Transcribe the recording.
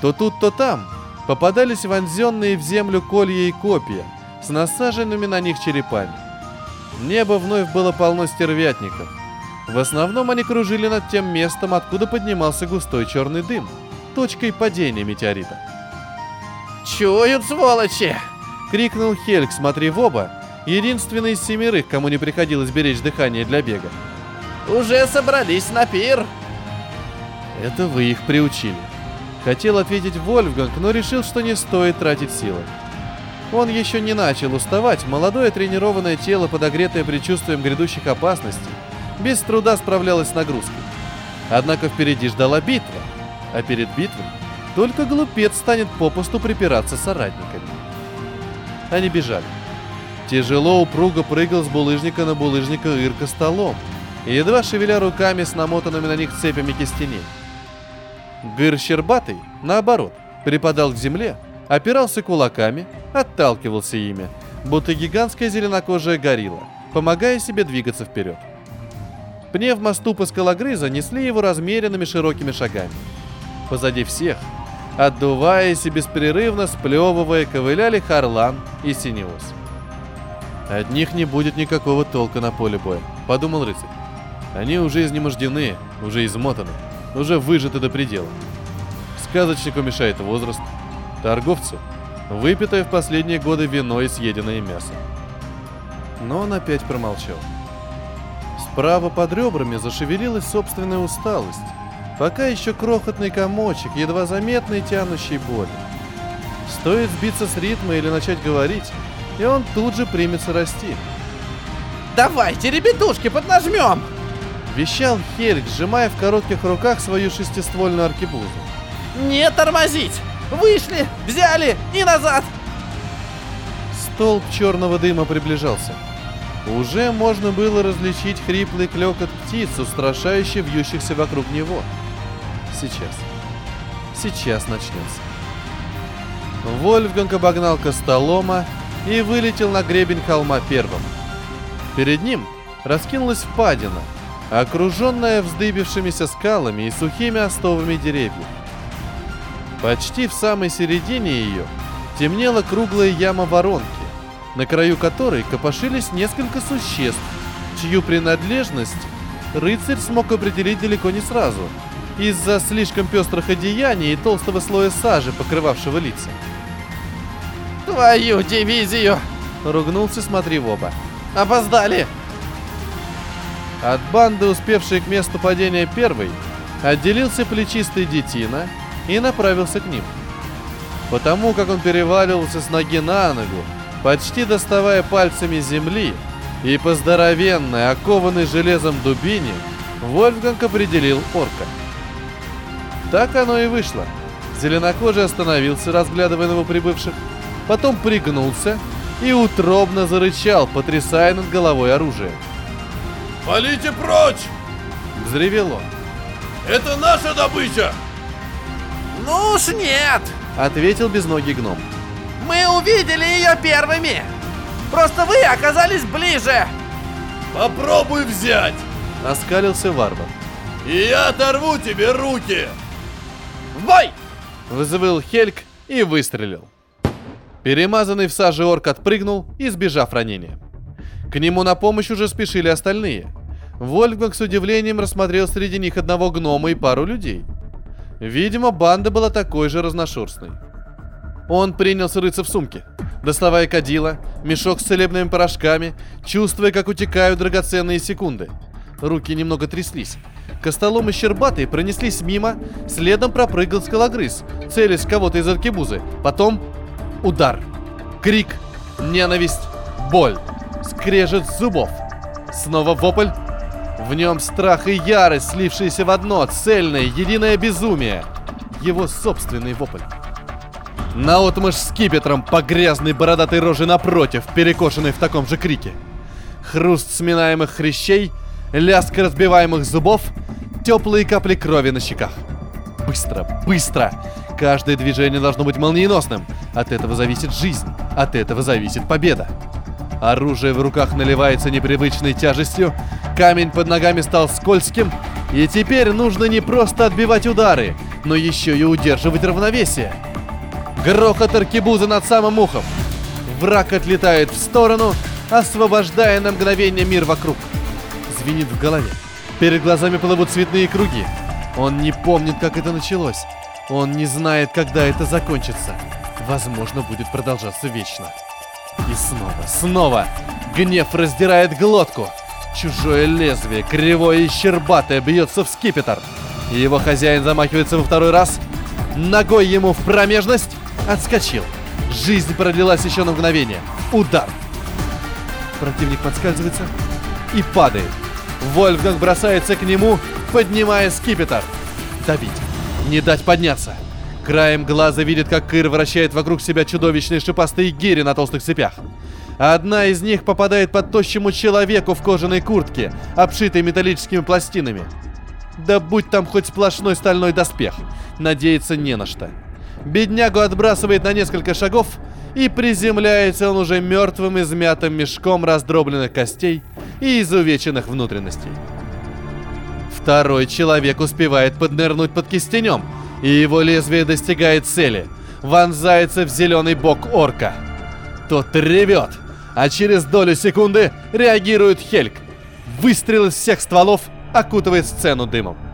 То тут, то там попадались вонзенные в землю колья и копья с насаженными на них черепами. Небо вновь было полно стервятников. В основном они кружили над тем местом, откуда поднимался густой черный дым, точкой падения метеорита. Чуют, сволочи! — крикнул Хельк, смотри в оба, единственный из семерых, кому не приходилось беречь дыхание для бега. Уже собрались на пир. Это вы их приучили. Хотел ответить Вольфганг, но решил, что не стоит тратить силы. Он еще не начал уставать, молодое тренированное тело, подогретое предчувствием грядущих опасностей, без труда справлялось с нагрузкой. Однако впереди ждала битва, а перед битвой только глупец станет попусту припираться с соратниками. Они бежали. Тяжело упруго прыгал с булыжника на булыжника Ирка столом, едва шевеля руками с намотанными на них цепями кистеней. Гыр Щербатый, наоборот, припадал к земле, опирался кулаками, отталкивался ими, будто гигантская зеленокожая горилла, помогая себе двигаться вперед. Пневмоступы скалогрыза несли его размеренными широкими шагами. Позади всех, отдуваясь и беспрерывно сплевывая, ковыляли Харлан и Синеус. От них не будет никакого толка на поле боя, подумал рыцарь. Они уже изнемождены, уже измотаны, уже выжаты до предела. Сказочнику мешает возраст, торговцу – выпитое в последние годы вино и съеденное мясо. Но он опять промолчал. Справа под ребрами зашевелилась собственная усталость, пока еще крохотный комочек, едва заметный тянущий боли. Стоит сбиться с ритма или начать говорить, и он тут же примется расти. Давайте, ребятушки, поднажмем! Вещал Хельг, сжимая в коротких руках свою шестиствольную аркебузу. Не тормозить! Вышли, взяли и назад! Столб черного дыма приближался. Уже можно было различить хриплый клекот птиц, устрашающе вьющихся вокруг него. Сейчас. Сейчас начнется. Вольфганг обогнал Костолома и вылетел на гребень холма первым. Перед ним раскинулась впадина, окруженная вздыбившимися скалами и сухими остовами деревьев. Почти в самой середине ее темнела круглая яма воронки, на краю которой копошились несколько существ, чью принадлежность рыцарь смог определить далеко не сразу, из-за слишком пестрых одеяний и толстого слоя сажи, покрывавшего лица. Твою дивизию! Ругнулся смотри в оба. Опоздали! От банды, успевшей к месту падения первой, отделился плечистый детина и направился к ним. Потому как он переваливался с ноги на ногу, почти доставая пальцами земли, и по здоровенной, окованной железом дубине, Вольфганг определил орка. Так оно и вышло. Зеленокожий остановился, разглядывая новоприбывших, потом пригнулся и утробно зарычал, потрясая над головой оружие. «Валите прочь!» — взревел он. «Это наша добыча!» «Ну уж нет!» — ответил безногий гном. «Мы увидели ее первыми! Просто вы оказались ближе!» «Попробуй взять!» — оскалился варвар. «И я оторву тебе руки!» «В бой!» — вызывал Хельк и выстрелил. Перемазанный в саже орк отпрыгнул, избежав ранения. К нему на помощь уже спешили остальные. Вольфганг с удивлением рассмотрел среди них одного гнома и пару людей. Видимо, банда была такой же разношерстной. Он принялся рыться в сумке, доставая кадила, мешок с целебными порошками, чувствуя, как утекают драгоценные секунды. Руки немного тряслись. Костолом и Щербатый пронеслись мимо, следом пропрыгал скалогрыз, целясь кого-то из аркебузы. Потом удар, крик, ненависть, боль, скрежет зубов. Снова вопль. В нем страх и ярость, слившиеся в одно, цельное, единое безумие. Его собственный вопль. Наотмашь с кипетром по грязной бородатой роже напротив, перекошенной в таком же крике. Хруст сминаемых хрящей, лязг разбиваемых зубов, теплые капли крови на щеках. Быстро, быстро! Каждое движение должно быть молниеносным. От этого зависит жизнь, от этого зависит победа. Оружие в руках наливается непривычной тяжестью, камень под ногами стал скользким, и теперь нужно не просто отбивать удары, но еще и удерживать равновесие. Грохот аркебуза над самым ухом. Враг отлетает в сторону, освобождая на мгновение мир вокруг. Звенит в голове. Перед глазами плывут цветные круги. Он не помнит, как это началось. Он не знает, когда это закончится. Возможно, будет продолжаться вечно. И снова, снова. Гнев раздирает глотку. Чужое лезвие, кривое и щербатое, бьется в скипетр. Его хозяин замахивается во второй раз. Ногой ему в промежность. Отскочил. Жизнь продлилась еще на мгновение. Удар. Противник подскальзывается и падает. Вольфганг бросается к нему, поднимая скипетр. Давить. Не дать подняться. Краем глаза видит, как Кыр вращает вокруг себя чудовищные шипастые гири на толстых цепях. Одна из них попадает под тощему человеку в кожаной куртке, обшитой металлическими пластинами. Да будь там хоть сплошной стальной доспех, надеяться не на что. Беднягу отбрасывает на несколько шагов, и приземляется он уже мертвым измятым мешком раздробленных костей и изувеченных внутренностей. Второй человек успевает поднырнуть под кистенем, и его лезвие достигает цели, вонзается в зеленый бок орка. Тот ревет, а через долю секунды реагирует Хельк. Выстрел из всех стволов окутывает сцену дымом.